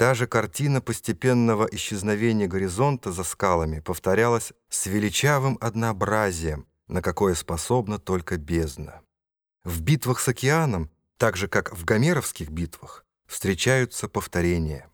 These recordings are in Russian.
Та же картина постепенного исчезновения горизонта за скалами повторялась с величавым однообразием, на какое способна только бездна. В битвах с океаном, так же как в гомеровских битвах, встречаются повторения.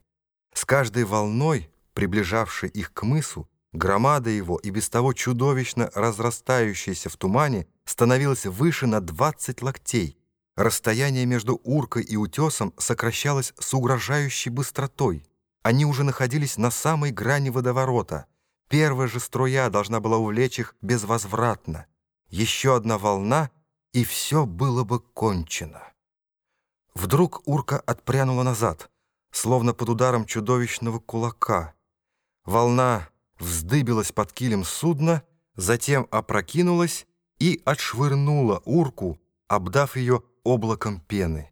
С каждой волной, приближавшей их к мысу, громада его и без того чудовищно разрастающаяся в тумане становилась выше на 20 локтей. Расстояние между уркой и утесом сокращалось с угрожающей быстротой. Они уже находились на самой грани водоворота. Первая же струя должна была увлечь их безвозвратно. Еще одна волна, и все было бы кончено. Вдруг урка отпрянула назад, словно под ударом чудовищного кулака. Волна вздыбилась под килем судна, затем опрокинулась и отшвырнула урку, обдав ее облаком пены.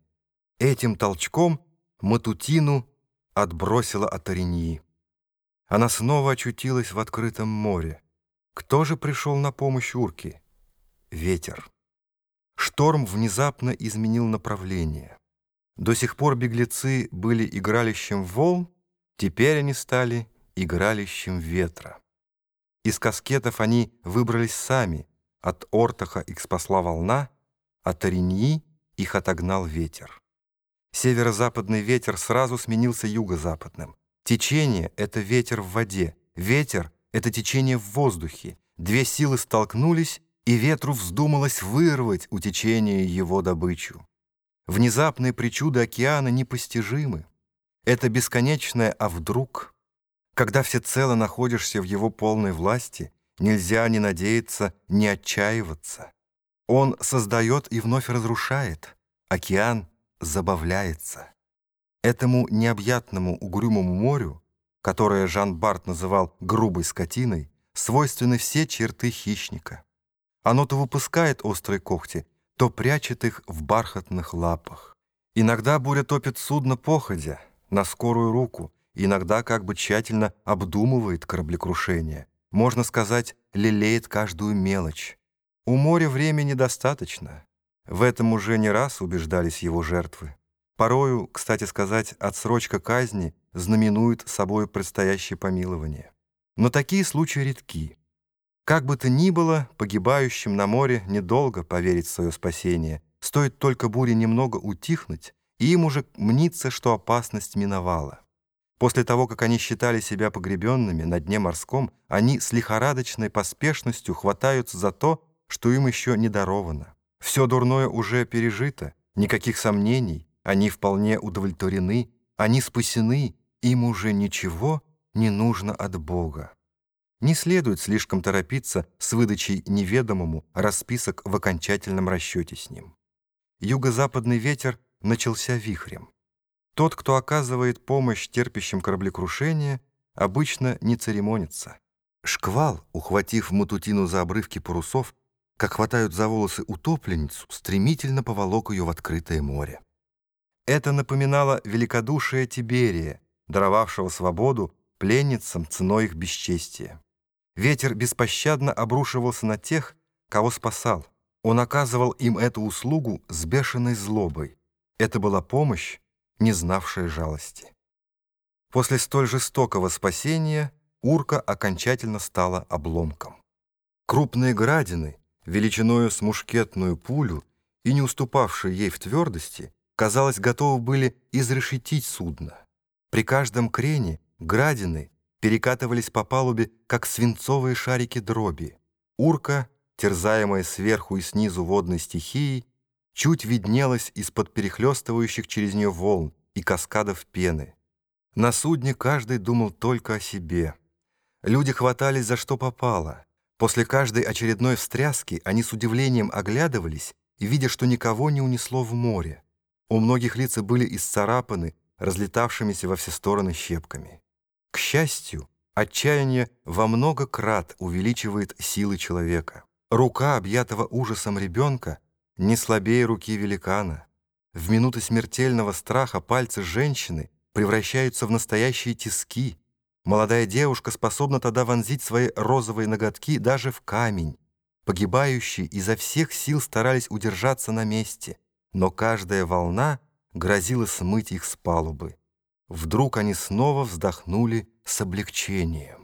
Этим толчком Матутину отбросила от Ореньи. Она снова очутилась в открытом море. Кто же пришел на помощь Урке? Ветер. Шторм внезапно изменил направление. До сих пор беглецы были игралищем волн, теперь они стали игралищем ветра. Из каскетов они выбрались сами, от Ортаха их спасла волна, от Ореньи их отогнал ветер. Северо-западный ветер сразу сменился юго-западным. Течение — это ветер в воде, ветер — это течение в воздухе. Две силы столкнулись, и ветру вздумалось вырвать у течения его добычу. Внезапные причуды океана непостижимы. Это бесконечное «а вдруг?». Когда всецело находишься в его полной власти, нельзя ни надеяться, ни отчаиваться. Он создает и вновь разрушает. Океан забавляется. Этому необъятному угрюмому морю, которое Жан Барт называл «грубой скотиной», свойственны все черты хищника. Оно то выпускает острые когти, то прячет их в бархатных лапах. Иногда буря топит судно походя, на скорую руку, иногда как бы тщательно обдумывает кораблекрушение. Можно сказать, лелеет каждую мелочь. У моря времени достаточно. В этом уже не раз убеждались его жертвы. Порою, кстати сказать, отсрочка казни знаменует собой предстоящее помилование. Но такие случаи редки. Как бы то ни было, погибающим на море недолго поверить в свое спасение. Стоит только буре немного утихнуть, и им уже мнится, что опасность миновала. После того, как они считали себя погребенными на дне морском, они с лихорадочной поспешностью хватаются за то, что им еще не даровано. Все дурное уже пережито, никаких сомнений, они вполне удовлетворены, они спасены, им уже ничего не нужно от Бога. Не следует слишком торопиться с выдачей неведомому расписок в окончательном расчете с ним. Юго-западный ветер начался вихрем. Тот, кто оказывает помощь терпящим кораблекрушения, обычно не церемонится. Шквал, ухватив Матутину за обрывки парусов, как хватают за волосы утопленницу, стремительно поволок ее в открытое море. Это напоминало великодушие Тиберия, даровавшего свободу пленницам ценой их бесчестия. Ветер беспощадно обрушивался на тех, кого спасал. Он оказывал им эту услугу с бешеной злобой. Это была помощь, не знавшая жалости. После столь жестокого спасения урка окончательно стала обломком. Крупные градины — величиною с мушкетную пулю и не уступавшие ей в твердости, казалось, готовы были изрешетить судно. При каждом крене градины перекатывались по палубе, как свинцовые шарики дроби. Урка, терзаемая сверху и снизу водной стихией, чуть виднелась из-под перехлестывающих через нее волн и каскадов пены. На судне каждый думал только о себе. Люди хватались за что попало — После каждой очередной встряски они с удивлением оглядывались и, видя, что никого не унесло в море. У многих лица были исцарапаны, разлетавшимися во все стороны щепками. К счастью, отчаяние во много крат увеличивает силы человека. Рука, объятого ужасом ребенка, не слабее руки великана. В минуты смертельного страха пальцы женщины превращаются в настоящие тиски, Молодая девушка способна тогда вонзить свои розовые ноготки даже в камень. Погибающие изо всех сил старались удержаться на месте, но каждая волна грозила смыть их с палубы. Вдруг они снова вздохнули с облегчением.